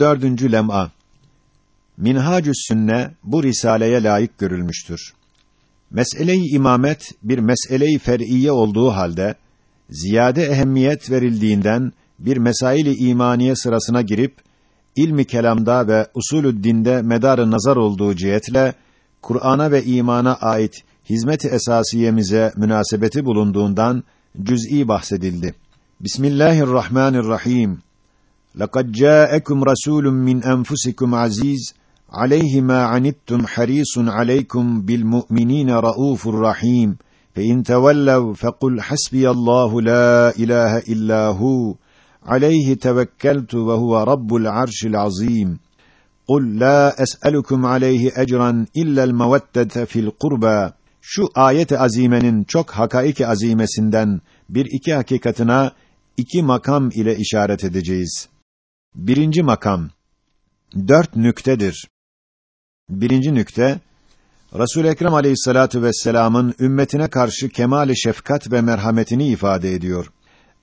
Dördüncü lem'a. Minhacü's Sünne bu risaleye layık görülmüştür. Mesele-i imamet bir mesele-i fer'iye olduğu halde ziyade ehemmiyet verildiğinden bir mesail-i imaniye sırasına girip ilmi kelamda ve usulü dinde medarı nazar olduğu cihetle Kur'an'a ve imana ait hizmet-i esasiyemize münasebeti bulunduğundan cüz'i bahsedildi. Bismillahirrahmanirrahim. لَقَدْ جَاءَكُمْ رَسُولٌ مِّنْ أَنفُسِكُمْ عَزِيزٌ عَلَيْهِ مَا عَنِتُّمْ حَرِيصٌ عَلَيْكُمْ بِالْمُؤْمِنِينَ رَءُوفٌ رَحِيمٌ فَإِنْ تَوَلَّوْا فَقُلْ حَسْبِيَ اللَّهُ لَا إِلَٰهَ إِلَّا هُوَ عَلَيْهِ تَوَكَّلْتُ وَهُوَ رَبُّ الْعَرْشِ الْعَظِيمِ قُل لَا أَسْأَلُكُمْ عَلَيْهِ أَجْرًا إِلَّا الْمَوَدَّةَ فِي الْقُرْبَى Şu ayet-i azimenin çok hakaik-i azimesinden bir iki hakikatına iki makam ile işaret edeceğiz. Birinci makam dört nüktedir. Birinci nükte Resul Ekrem Aleyhissalatu vesselam'ın ümmetine karşı kemale şefkat ve merhametini ifade ediyor.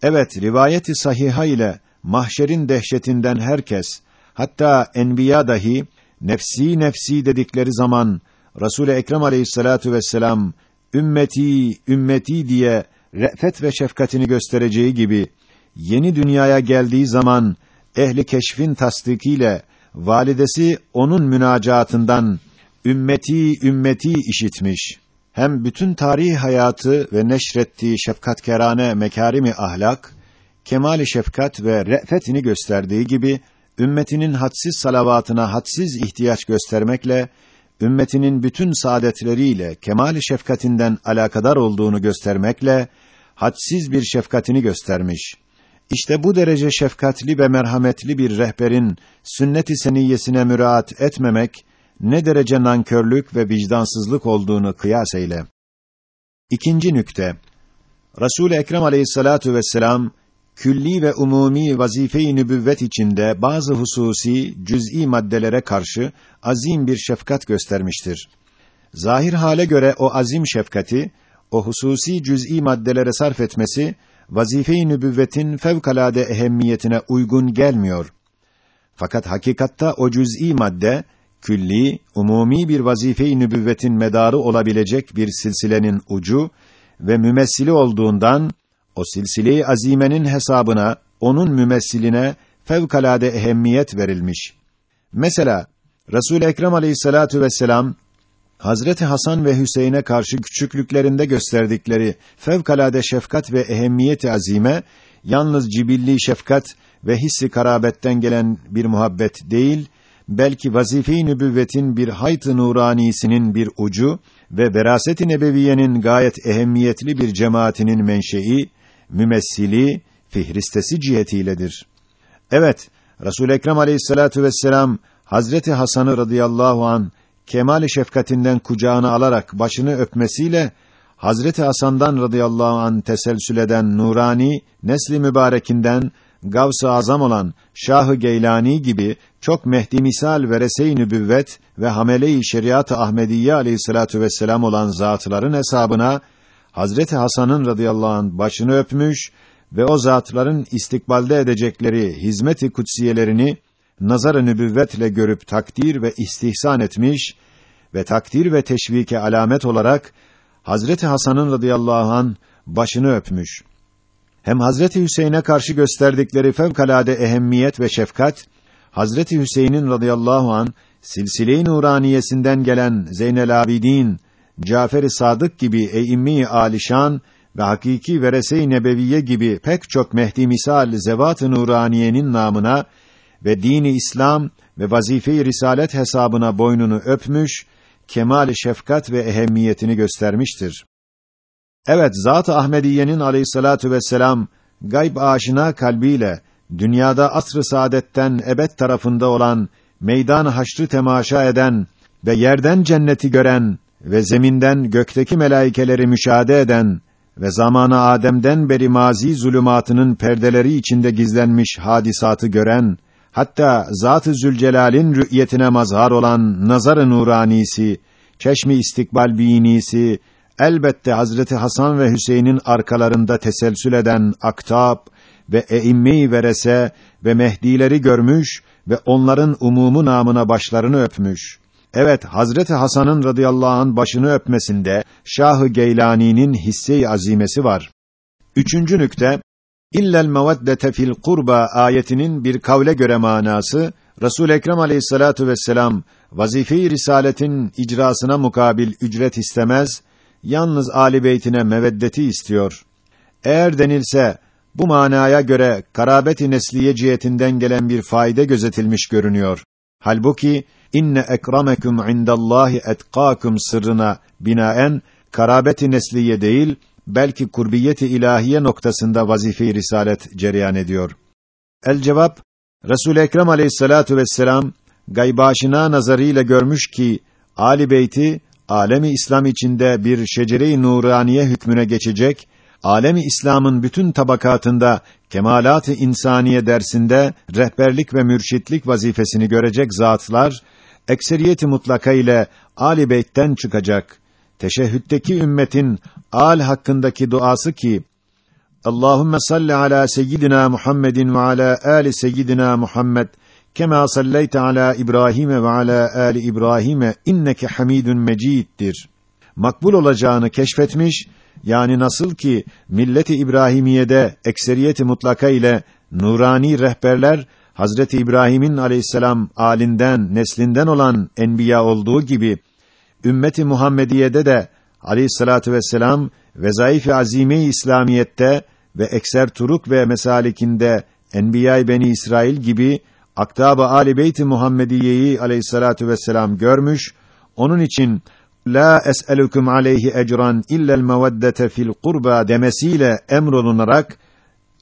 Evet, rivayeti sahiha ile mahşerin dehşetinden herkes, hatta enbiya dahi nefsi nefsi dedikleri zaman Resul Ekrem Aleyhissalatu vesselam ümmeti ümmeti diye re'fet ve şefkatini göstereceği gibi yeni dünyaya geldiği zaman ehli keşfin tasdikiyle validesi onun münacatından ümmeti ümmeti işitmiş. Hem bütün tarihi hayatı ve neşrettiği şefkatkerane mekarimi ahlak, kemali şefkat ve re'fetini gösterdiği gibi ümmetinin hadsiz salavatına hadsiz ihtiyaç göstermekle ümmetinin bütün saadetleriyle kemali şefkatinden alakadar olduğunu göstermekle hadsiz bir şefkatini göstermiş. İşte bu derece şefkatli ve merhametli bir rehberin sünnet-i seniyyesine müraat etmemek ne derece nankörlük ve vicdansızlık olduğunu kıyas eyle. İkinci nükte. Resul Ekrem Aleyhissalatu vesselam külli ve umumi vazife-i nübüvvet içinde bazı hususi cüz'i maddelere karşı azim bir şefkat göstermiştir. Zahir hale göre o azim şefkati o hususi cüz'i maddelere sarf etmesi vazife-i nübüvvetin fevkalade ehemmiyetine uygun gelmiyor. Fakat hakikatta o cüz'i madde külli, umumi bir vazife-i nübüvvetin medarı olabilecek bir silsilenin ucu ve mümessili olduğundan o silsile-i azimenin hesabına onun mümessiline fevkalade ehemmiyet verilmiş. Mesela Resul Ekrem Aleyhissalatu vesselam Hazreti Hasan ve Hüseyin'e karşı küçüklüklerinde gösterdikleri fevkalade şefkat ve ehemmiyeti azime yalnız cibilli şefkat ve hissi karabetten gelen bir muhabbet değil, belki vazife-i nübüvvetin bir hayt-ı nuranisinin bir ucu ve veraset-i nebeviyenin gayet ehemmiyetli bir cemaatinin menşei, mümessili, fihristesi cihetiyledir. Evet, Resul Ekrem Aleyhissalatu vesselam Hazreti Hasan'ı radıyallahu an kemal şefkatinden kucağına alarak başını öpmesiyle Hazreti Hasan'dan radıyallahu an teselsül eden nurani nesli mübarekinden Gavs-ı Azam olan Şah-ı Geylani gibi çok mehdi misal ve rese-i nübüvvet ve hamele-i şeriat-ı Ahmediyye aleyhissalatu vesselam olan zatların hesabına Hazreti Hasan'ın radıyallahu an başını öpmüş ve o zatların istikbalde edecekleri hizmet-i kutsiyelerini nazar-ı nübüvvetle görüp takdir ve istihsan etmiş ve takdir ve teşvike alamet olarak Hazreti Hasan'ın radıyallahu an başını öpmüş. Hem Hazreti Hüseyin'e karşı gösterdikleri fevkalade ehemmiyet ve şefkat, Hazreti Hüseyin'in radıyallahu an silsile-i nuraniyesinden gelen Zeynel Abidin, Cafer-i Sadık gibi eimmi alişan ve hakiki verese-i nebeviye gibi pek çok mehdi misal zevat-ı nuraniyenin namına ve dini İslam ve vazife-i risalet hesabına boynunu öpmüş, kemal şefkat ve ehemmiyetini göstermiştir. Evet, Zat-ı Ahmediye'nin aleyhissalatu vesselam gayb aşina kalbiyle dünyada asr-ı saadetten ebed tarafında olan meydan haşrı temaşa eden ve yerden cenneti gören ve zeminden gökteki melaikeleri müşahede eden ve zamanı Adem'den beri mazi zulümatının perdeleri içinde gizlenmiş hadisatı gören hatta Zat-ı Zülcelal'in rü'yetine mazhar olan nazar-ı nuranisi, çeşmi istikbal binisi, elbette Hazreti Hasan ve Hüseyin'in arkalarında teselsül eden aktab ve eimmi verese ve mehdileri görmüş ve onların umumu namına başlarını öpmüş. Evet, Hazreti Hasan'ın radıyallahu anh başını öpmesinde Şahı Geylani'nin hisse-i azimesi var. Üçüncü nükte, illel meveddete fil kurba ayetinin bir kavle göre manası, Resul Ekrem Aleyhissalatu vesselam vazife-i risaletin icrasına mukabil ücret istemez, yalnız Ali beytine meveddeti istiyor. Eğer denilse bu manaya göre karabet-i nesliye cihetinden gelen bir fayda gözetilmiş görünüyor. Halbuki inne ekrameküm indallahi etkâküm sırrına binaen karabet-i nesliye değil belki kurbiyeti ilahiye noktasında vazife-i risalet cereyan ediyor. El cevap Resul Ekrem Aleyhissalatu vesselam gaybaşına nazarıyla görmüş ki Ali Beyti alemi İslam içinde bir şecere-i nuraniye hükmüne geçecek, alemi İslam'ın bütün tabakatında kemalat-ı insaniye dersinde rehberlik ve mürşitlik vazifesini görecek zatlar ekseriyeti mutlaka ile Ali Beyt'ten çıkacak. Teşehhütteki ümmetin al hakkındaki duası ki Allahumme salli ala seyyidina Muhammedin ve ala ali seyyidina Muhammed kema sallaite ala İbrahim ve ala ali İbrahim inneke Hamidun Mecid'dir. Makbul olacağını keşfetmiş, yani nasıl ki milleti İbrahimiye'de ekseriyeti mutlaka ile nurani rehberler Hazreti İbrahim'in aleyhisselam alinden, neslinden olan enbiya olduğu gibi ümmeti Muhammediye'de de aleyhissalatu vesselam vezaif-i azime İslamiyette ve ekser turuk ve mesalikinde Enbiya-i Beni İsrail gibi aktab-ı Ali Beyt-i Muhammediye'yi aleyhissalatu vesselam görmüş. Onun için la es'elukum aleyhi ecran illel meveddete fil kurba demesiyle emrolunarak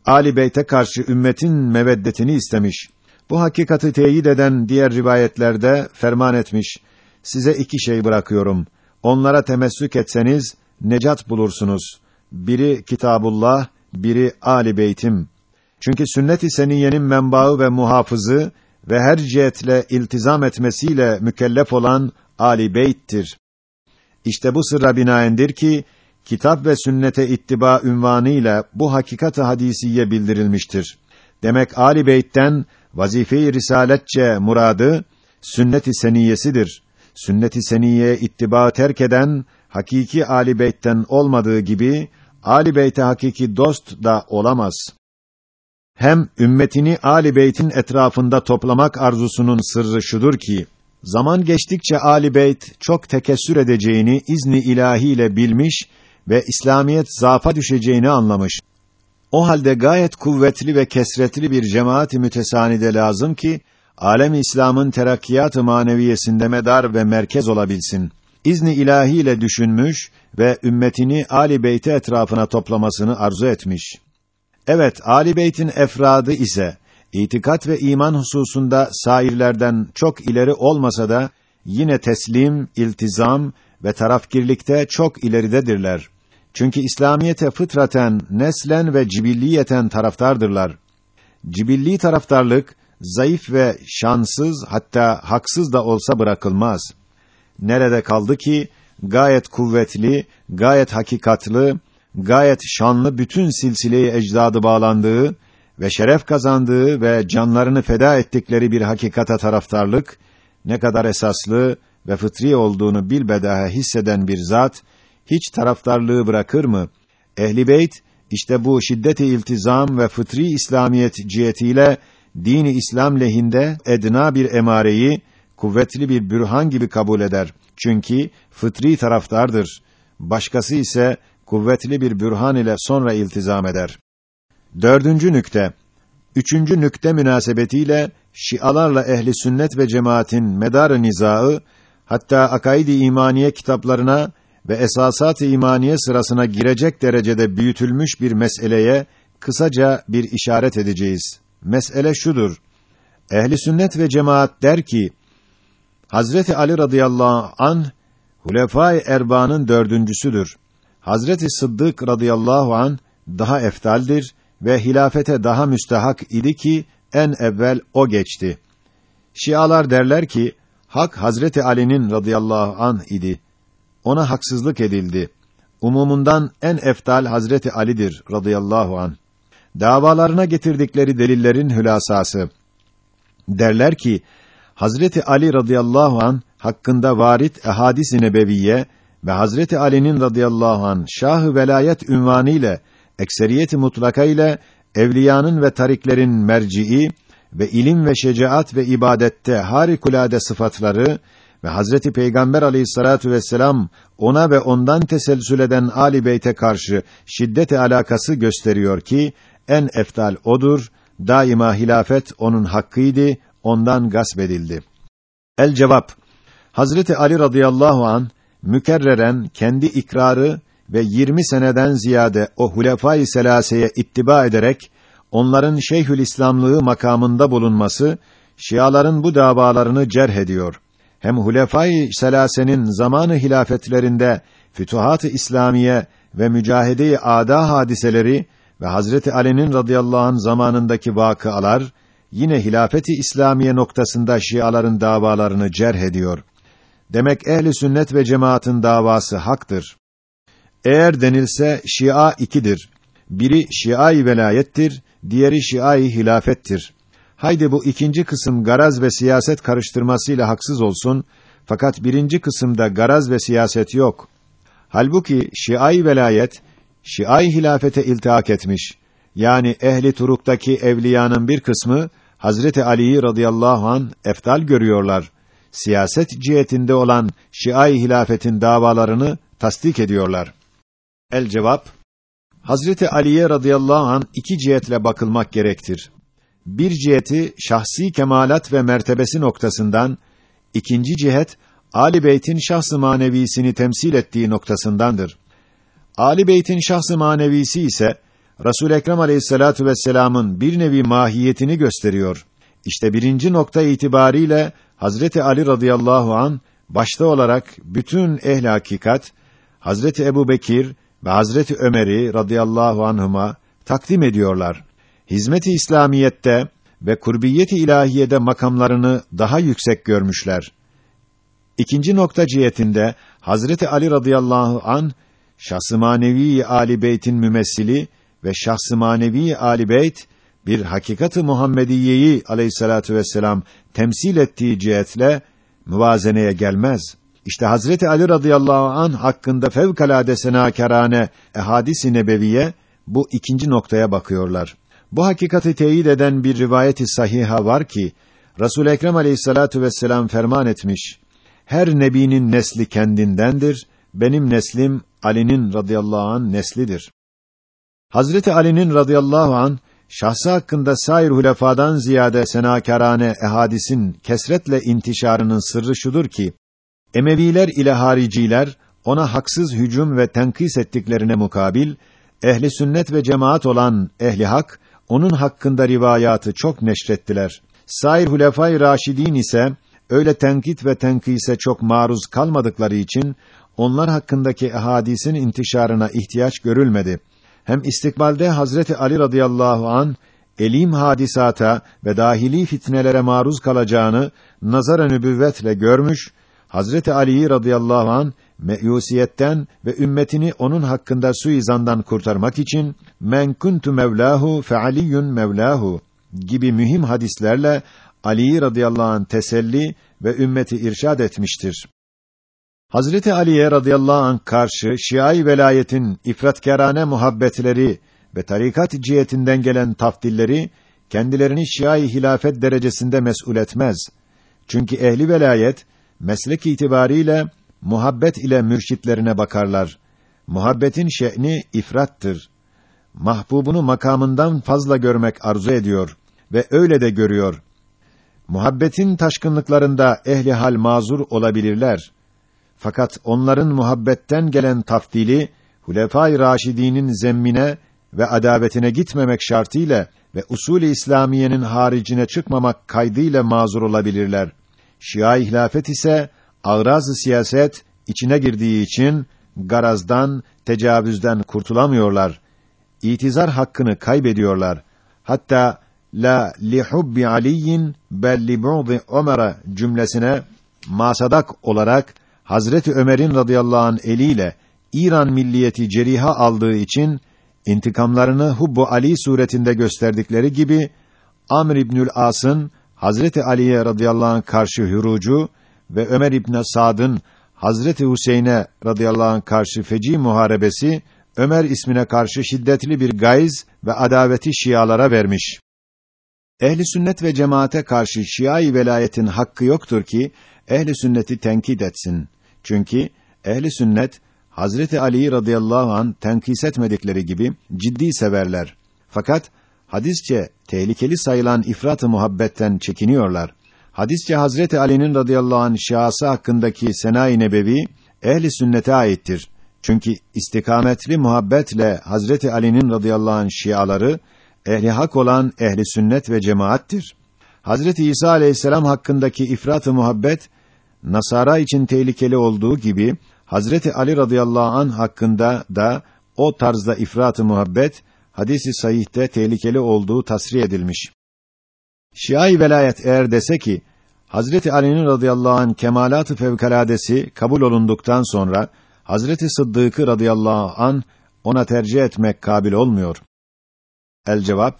Ali Beyt'e karşı ümmetin meveddetini istemiş. Bu hakikati teyit eden diğer rivayetlerde ferman etmiş. Size iki şey bırakıyorum. Onlara temessük etseniz necat bulursunuz. Biri Kitabullah, biri Ali Beytim. Çünkü sünnet-i seniyenin menbaı ve muhafızı ve her cihetle iltizam etmesiyle mükellef olan Ali Beyt'tir. İşte bu sırra binaendir ki kitap ve sünnete ittiba ünvanıyla bu hakikat-ı hadisiye bildirilmiştir. Demek Ali Beyt'ten vazife-i risaletçe muradı sünnet-i seniyesidir. Sünnet-i seniyeye ittiba terk eden hakiki Ali Beyt'ten olmadığı gibi Ali Beyt'e hakiki dost da olamaz. Hem ümmetini Ali Beyt'in etrafında toplamak arzusunun sırrı şudur ki zaman geçtikçe Ali Beyt çok tekessür edeceğini izni ilahiyle bilmiş ve İslamiyet zafa düşeceğini anlamış. O halde gayet kuvvetli ve kesretli bir cemaat-i mütesanide lazım ki alem İslam'ın terakkiyat-ı maneviyesinde medar ve merkez olabilsin. İzni ilahiyle düşünmüş ve ümmetini Ali Beyt'i etrafına toplamasını arzu etmiş. Evet, Ali Beyt'in efradı ise itikat ve iman hususunda sairlerden çok ileri olmasa da yine teslim, iltizam ve tarafkirlikte çok ileridedirler. Çünkü İslamiyete fıtraten, neslen ve cibilliyeten taraftardırlar. Cibilli taraftarlık zayıf ve şansız hatta haksız da olsa bırakılmaz. Nerede kaldı ki gayet kuvvetli, gayet hakikatlı, gayet şanlı bütün silsileyi ecdadı bağlandığı ve şeref kazandığı ve canlarını feda ettikleri bir hakikata taraftarlık ne kadar esaslı ve fıtri olduğunu bilbedaha hisseden bir zat hiç taraftarlığı bırakır mı? Ehli beyt işte bu şiddeti iltizam ve fıtri İslamiyet cihetiyle dini İslam lehinde edna bir emareyi kuvvetli bir bürhan gibi kabul eder. Çünkü fıtri taraftardır. Başkası ise kuvvetli bir bürhan ile sonra iltizam eder. Dördüncü nükte. Üçüncü nükte münasebetiyle Şialarla ehli sünnet ve cemaatin medar nizaı hatta akaid-i imaniye kitaplarına ve esasat-ı imaniye sırasına girecek derecede büyütülmüş bir meseleye kısaca bir işaret edeceğiz. Mesele şudur. Ehli sünnet ve cemaat der ki Hazreti Ali radıyallahu an Hulefai Erba'nın dördüncüsüdür. Hazreti Sıddık radıyallahu an daha eftaldir ve hilafete daha müstehak idi ki en evvel o geçti. Şialar derler ki hak Hazreti Ali'nin radıyallahu an idi. Ona haksızlık edildi. Umumundan en eftal Hazreti Ali'dir radıyallahu an. Davalarına getirdikleri delillerin hülasası. Derler ki Hazreti Ali radıyallahu an hakkında varit ehadis-i nebeviye ve Hazreti Ali'nin radıyallahu an şahı velayet ünvanı ile ekseriyeti mutlaka ile evliyanın ve tariklerin merci'i ve ilim ve şecaat ve ibadette harikulade sıfatları ve Hazreti Peygamber aleyhissalatu vesselam ona ve ondan teselsül eden Ali Beyt'e karşı şiddete alakası gösteriyor ki en eftal odur, daima hilafet onun hakkıydı, ondan gasp edildi. El cevap Hazreti Ali radıyallahu an mükerreren kendi ikrarı ve 20 seneden ziyade o hulefâ-i selaseye ittiba ederek onların Şeyhül İslamlığı makamında bulunması Şiaların bu davalarını cerh ediyor. Hem hulefâ-i selasenin zamanı hilafetlerinde fütuhat-ı İslamiye ve mücahede-i ada hadiseleri ve Hazreti Ali'nin radıyallahu anh zamanındaki vakıalar yine hilafeti İslamiye noktasında Şiaların davalarını cerh ediyor. Demek ehli sünnet ve cemaatin davası haktır. Eğer denilse Şia ikidir. Biri Şia-i velayettir, diğeri Şia-i hilafettir. Haydi bu ikinci kısım garaz ve siyaset karıştırmasıyla haksız olsun, fakat birinci kısımda garaz ve siyaset yok. Halbuki Şia-i velayet, Şia-i hilafete iltihak etmiş. Yani ehli turuktaki evliyanın bir kısmı Hazreti Ali'yi radıyallahu an eftal görüyorlar. Siyaset cihetinde olan Şia-i hilafetin davalarını tasdik ediyorlar. El cevap Hazreti Ali'ye radıyallahu an iki cihetle bakılmak gerektir. Bir ciheti şahsi kemalat ve mertebesi noktasından, ikinci cihet Ali Beyt'in şahs-ı manevisini temsil ettiği noktasındandır. Ali Beyt'in şahs-ı manevisi ise Resul Ekrem Aleyhissalatu vesselam'ın bir nevi mahiyetini gösteriyor. İşte birinci nokta itibariyle Hazreti Ali radıyallahu an başta olarak bütün ehli hakikat Hazreti Ebu Bekir ve Hazreti Ömer'i radıyallahu anhuma takdim ediyorlar. Hizmet-i İslamiyette ve kurbiyet-i ilahiyede makamlarını daha yüksek görmüşler. İkinci nokta cihetinde Hazreti Ali radıyallahu an şahs-ı manevi Ali Beyt'in mümessili ve şahs-ı manevi Ali Beyt bir hakikati Muhammediyeyi aleyhissalatu vesselam temsil ettiği cihetle muvazeneye gelmez. İşte Hazreti Ali radıyallahu an hakkında fevkalade senâkârâne ehadis-i nebeviye bu ikinci noktaya bakıyorlar. Bu hakikati teyit eden bir rivayeti sahiha var ki Resul Ekrem Aleyhissalatu vesselam ferman etmiş. Her nebinin nesli kendindendir. Benim neslim Ali'nin radıyallahu an neslidir. Hazreti Ali'nin radıyallahu an şahsı hakkında sair hulefadan ziyade senâkârâne ehadisin kesretle intişarının sırrı şudur ki Emeviler ile hariciler ona haksız hücum ve tenkis ettiklerine mukabil ehli sünnet ve cemaat olan ehli hak onun hakkında rivayatı çok neşrettiler. Sair hulefâ-i raşidîn ise öyle tenkit ve tenkise çok maruz kalmadıkları için onlar hakkındaki ehadisin intişarına ihtiyaç görülmedi. Hem istikbalde Hazreti Ali radıyallahu an elim hadisata ve dahili fitnelere maruz kalacağını nazara nübüvvetle görmüş Hazreti Ali radıyallahu an meyusiyetten ve ümmetini onun hakkında suizandan kurtarmak için men kuntu mevlahu fe aliyun mevlahu gibi mühim hadislerle Ali radıyallahu an teselli ve ümmeti irşad etmiştir. Hazreti Ali'ye radıyallahu an karşı Şii velayetin ifratkârane muhabbetleri ve tarikat cihetinden gelen tafdilleri kendilerini Şii hilafet derecesinde mesul etmez. Çünkü ehli velayet meslek itibariyle muhabbet ile mürşitlerine bakarlar. Muhabbetin şe'ni ifrattır. Mahbubunu makamından fazla görmek arzu ediyor ve öyle de görüyor. Muhabbetin taşkınlıklarında ehli hal mazur olabilirler. Fakat onların muhabbetten gelen tafdili Hulefâ-i Raşidî'nin zemmine ve adavetine gitmemek şartıyla ve usul-i İslamiyenin haricine çıkmamak kaydıyla mazur olabilirler. Şia hilafet ise ağraz siyaset içine girdiği için garazdan, tecavüzden kurtulamıyorlar. İtizar hakkını kaybediyorlar. Hatta la li hubbi aliyin bel li bu'di cümlesine masadak olarak Hazreti Ömer'in radıyallahu an eliyle İran milliyeti ceriha aldığı için intikamlarını Hubbu Ali suretinde gösterdikleri gibi Amr İbnül As'ın Hazreti Ali'ye radıyallahu anh karşı hürucu ve Ömer İbn Sad'ın Hazreti Hüseyin'e radıyallahu anh karşı feci muharebesi Ömer ismine karşı şiddetli bir gayz ve adaveti Şialara vermiş. Ehli sünnet ve cemaate karşı Şia-i velayetin hakkı yoktur ki ehli sünneti tenkit etsin. Çünkü ehli sünnet Hazreti Ali radıyallahu an tenkis etmedikleri gibi ciddi severler. Fakat hadisçe tehlikeli sayılan ifrat-ı muhabbetten çekiniyorlar. Hadisçe Hazreti Ali'nin radıyallahu an şahsı hakkındaki senai nebevi ehli sünnete aittir. Çünkü istikametli muhabbetle Hazreti Ali'nin radıyallahu an şiaları ehli hak olan ehli sünnet ve cemaattir. Hazreti İsa aleyhisselam hakkındaki ifrat-ı muhabbet Nasara için tehlikeli olduğu gibi Hazreti Ali radıyallahu an hakkında da o tarzda ifrat-ı muhabbet hadisi sahihte tehlikeli olduğu tasrih edilmiş. Şia-i velayet eğer dese ki Hazreti Ali'nin radıyallahu an kemalat-ı fevkaladesi kabul olunduktan sonra Hazreti Sıddık'ı radıyallahu an ona tercih etmek kabil olmuyor. El cevap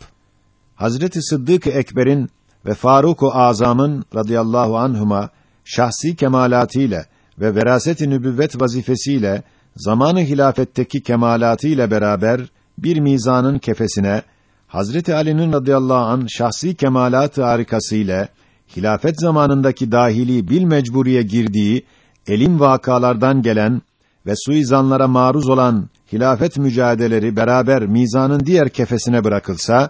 Hazreti Sıddık Ekber'in ve Faruk-u Azam'ın radıyallahu anhuma şahsi kemalatıyla ve veraset-i nübüvvet vazifesiyle zamanı hilafetteki kemalatıyla beraber bir mizanın kefesine Hazreti Ali'nin radıyallahu an şahsi kemalat-ı harikasıyla hilafet zamanındaki dahili bil mecburiye girdiği elim vakalardan gelen ve suizanlara maruz olan hilafet mücadeleleri beraber mizanın diğer kefesine bırakılsa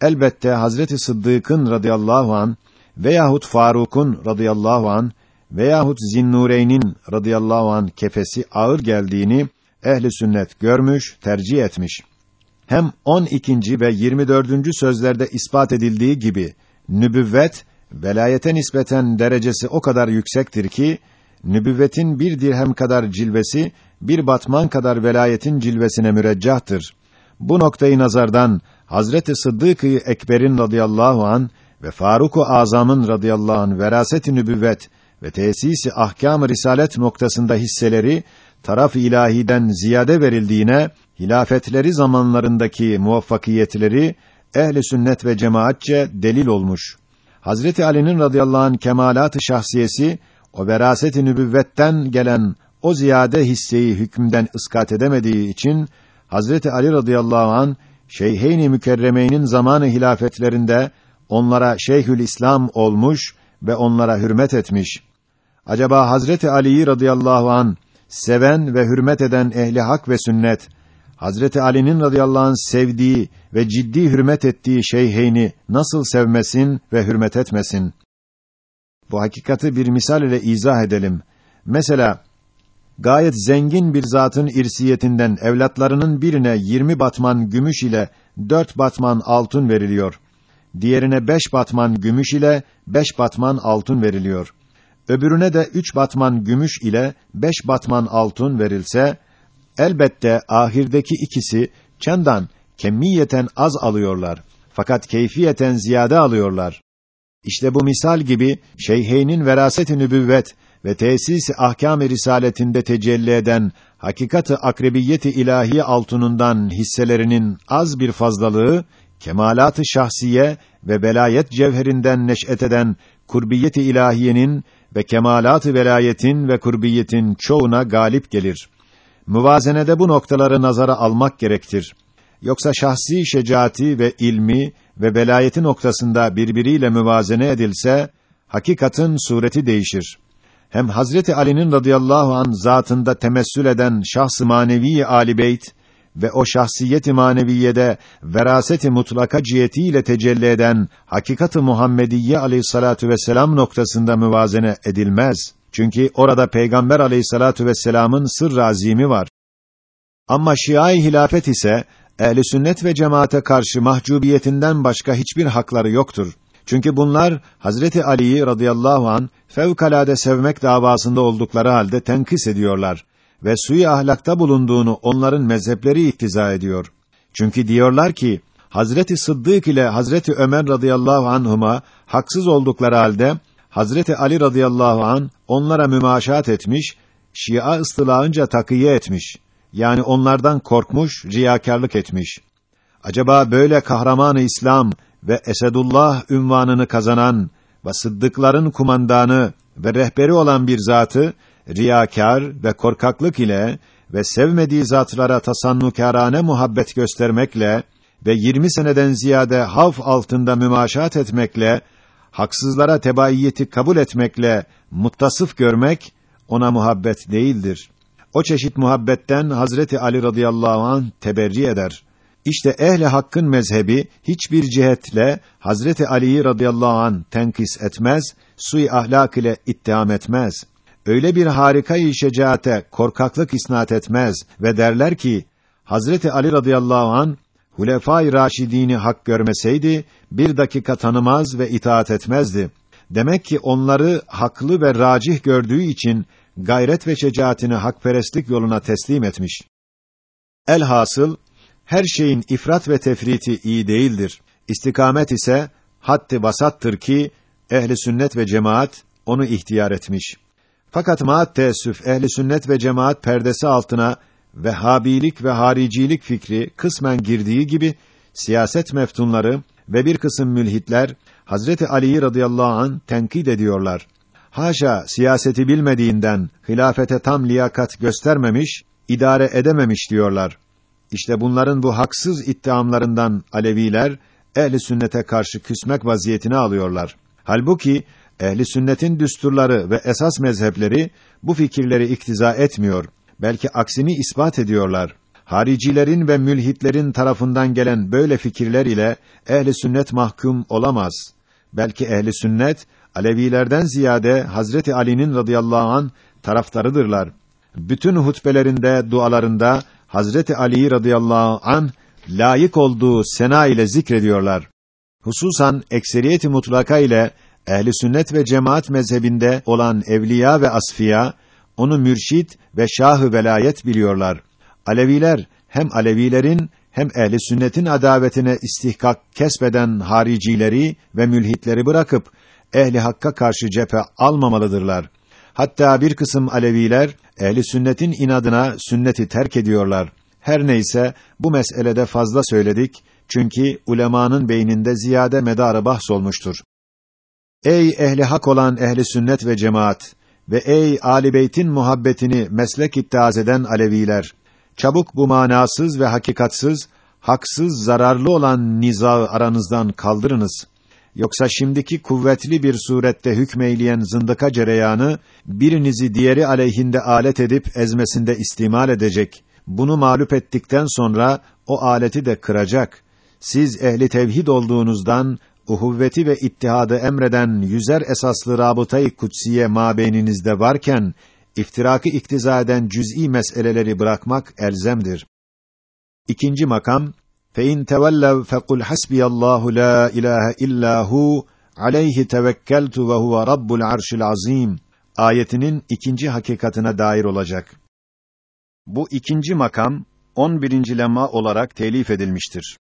elbette Hazreti Sıddık'ın radıyallahu an veyahut Faruk'un radıyallahu an veyahut Zinnureyn'in radıyallahu an kefesi ağır geldiğini ehli sünnet görmüş, tercih etmiş. Hem 12. ve 24. sözlerde ispat edildiği gibi nübüvvet velayete nispeten derecesi o kadar yüksektir ki nübüvvetin bir dirhem kadar cilvesi bir batman kadar velayetin cilvesine müreccahtır. Bu noktayı nazardan Hazreti Sıddık-ı Ekber'in radıyallahu an ve Faruk-u Azam'ın radıyallahu an veraset-i nübüvvet ve tesisi ahkâm-ı risalet noktasında hisseleri taraf ilahiden ziyade verildiğine hilafetleri zamanlarındaki muvaffakiyetleri ehli sünnet ve cemaatçe delil olmuş. Hazreti Ali'nin radıyallahu an kemalat-ı şahsiyesi o veraset-i nübüvvetten gelen o ziyade hisseyi hükümden ıskat edemediği için Hazreti Ali radıyallahu an Şeyheyn-i Mükerremeynin zamanı hilafetlerinde onlara Şeyhül İslam olmuş ve onlara hürmet etmiş. Acaba Hazreti Ali'yi radıyallahu an seven ve hürmet eden ehli hak ve sünnet Hazreti Ali'nin radıyallahu anh sevdiği ve ciddi hürmet ettiği şeyheyni nasıl sevmesin ve hürmet etmesin? Bu hakikati bir misal ile izah edelim. Mesela gayet zengin bir zatın irsiyetinden evlatlarının birine 20 batman gümüş ile 4 batman altın veriliyor. Diğerine 5 batman gümüş ile 5 batman altın veriliyor. Öbürüne de 3 batman gümüş ile 5 batman altın verilse elbette ahirdeki ikisi çendan kemmiyeten az alıyorlar. Fakat keyfiyeten ziyade alıyorlar. İşte bu misal gibi şeyheynin veraset-i nübüvvet ve tesis ahkâm-ı risaletinde tecelli eden hakikatı akrebiyeti ilahi altınından hisselerinin az bir fazlalığı kemalat-ı şahsiye ve velayet cevherinden neş'et eden kurbiyeti ilahiyenin ve kemalat-ı velayetin ve kurbiyetin çoğuna galip gelir. Müvazenede bu noktaları nazara almak gerektir. Yoksa şahsi şecaati ve ilmi ve velayeti noktasında birbiriyle müvazene edilse hakikatın sureti değişir. Hem Hazreti Ali'nin radıyallahu an zatında temessül eden şahs-ı manevi Ali Beyt ve o şahsiyet-i maneviyede veraset-i mutlaka cihetiyle tecelli eden hakikat-ı Muhammediye aleyhissalatu vesselam noktasında müvazene edilmez. Çünkü orada Peygamber aleyhissalatu vesselam'ın sır azimi var. Ama Şia-i hilafet ise ehli sünnet ve cemaate karşı mahcubiyetinden başka hiçbir hakları yoktur. Çünkü bunlar Hazreti Ali'yi radıyallahu an fevkalade sevmek davasında oldukları halde tenkis ediyorlar ve suyu ahlakta bulunduğunu onların mezhepleri iktiza ediyor. Çünkü diyorlar ki Hazreti Sıddık ile Hazreti Ömer radıyallahu anhuma haksız oldukları halde Hazreti Ali radıyallahu an onlara mümaşat etmiş, Şia ıstılahınca takiye etmiş. Yani onlardan korkmuş, riyakarlık etmiş. Acaba böyle kahramanı İslam ve Esedullah ünvanını kazanan ve sıddıkların kumandanı ve rehberi olan bir zatı riyakar ve korkaklık ile ve sevmediği zatlara tasannukârane muhabbet göstermekle ve 20 seneden ziyade havf altında mümaşat etmekle haksızlara tebaiyeti kabul etmekle muttasıf görmek ona muhabbet değildir. O çeşit muhabbetten Hazreti Ali radıyallahu an teberri eder. İşte ehli hakkın mezhebi hiçbir cihetle Hazreti Ali'yi radıyallahu an tenkis etmez, sui ahlak ile ittiham etmez. Öyle bir harika-i şecaate korkaklık isnat etmez ve derler ki Hazreti Ali radıyallahu an Hulefâ-i Raşidîni hak görmeseydi bir dakika tanımaz ve itaat etmezdi. Demek ki onları haklı ve racih gördüğü için gayret ve şecaatini hakperestlik yoluna teslim etmiş. Elhasıl her şeyin ifrat ve tefriti iyi değildir. İstikamet ise haddi basattır ki ehli sünnet ve cemaat onu ihtiyar etmiş. Fakat maat teessüf ehli sünnet ve cemaat perdesi altına Vehhabilik ve haricilik fikri kısmen girdiği gibi siyaset meftunları ve bir kısım mülhitler Hazreti Ali radıyallahu an tenkit ediyorlar. Haşa siyaseti bilmediğinden hilafete tam liyakat göstermemiş, idare edememiş diyorlar. İşte bunların bu haksız iddiamlarından Aleviler ehli sünnete karşı küsmek vaziyetini alıyorlar. Halbuki ehli sünnetin düsturları ve esas mezhepleri bu fikirleri iktiza etmiyor belki aksini ispat ediyorlar. Haricilerin ve mülhitlerin tarafından gelen böyle fikirler ile ehli sünnet mahkum olamaz. Belki ehli sünnet Alevilerden ziyade Hazreti Ali'nin radıyallahu an taraftarıdırlar. Bütün hutbelerinde, dualarında Hazreti Ali radıyallahu an layık olduğu sena ile zikrediyorlar. Hususan ekseriyeti mutlaka ile ehli sünnet ve cemaat mezhebinde olan evliya ve asfiya onu mürşit ve şahı velayet biliyorlar. Aleviler hem Alevilerin hem ehli sünnetin adavetine istihkak kesbeden haricileri ve mülhitleri bırakıp ehli hakka karşı cephe almamalıdırlar. Hatta bir kısım Aleviler ehli sünnetin inadına sünneti terk ediyorlar. Her neyse bu meselede fazla söyledik çünkü ulemanın beyninde ziyade medarı bahs olmuştur. Ey ehli hak olan ehli sünnet ve cemaat ve ey Ali Beyt'in muhabbetini meslek iddiaz eden Aleviler, çabuk bu manasız ve hakikatsız, haksız, zararlı olan nizağı aranızdan kaldırınız. Yoksa şimdiki kuvvetli bir surette hükmeyleyen zındıka cereyanı, birinizi diğeri aleyhinde alet edip ezmesinde istimal edecek. Bunu mağlup ettikten sonra o aleti de kıracak. Siz ehli tevhid olduğunuzdan uhuvveti ve ittihadı emreden yüzer esaslı rabıtayı kutsiye mabeyninizde varken iftirakı iktiza eden cüz'i meseleleri bırakmak elzemdir. İkinci makam fe in tevellev fekul hasbiyallahu la ilahe illa hu aleyhi tevekkeltu ve huve rabbul arşil ayetinin ikinci hakikatine dair olacak. Bu ikinci makam 11. lemma olarak telif edilmiştir.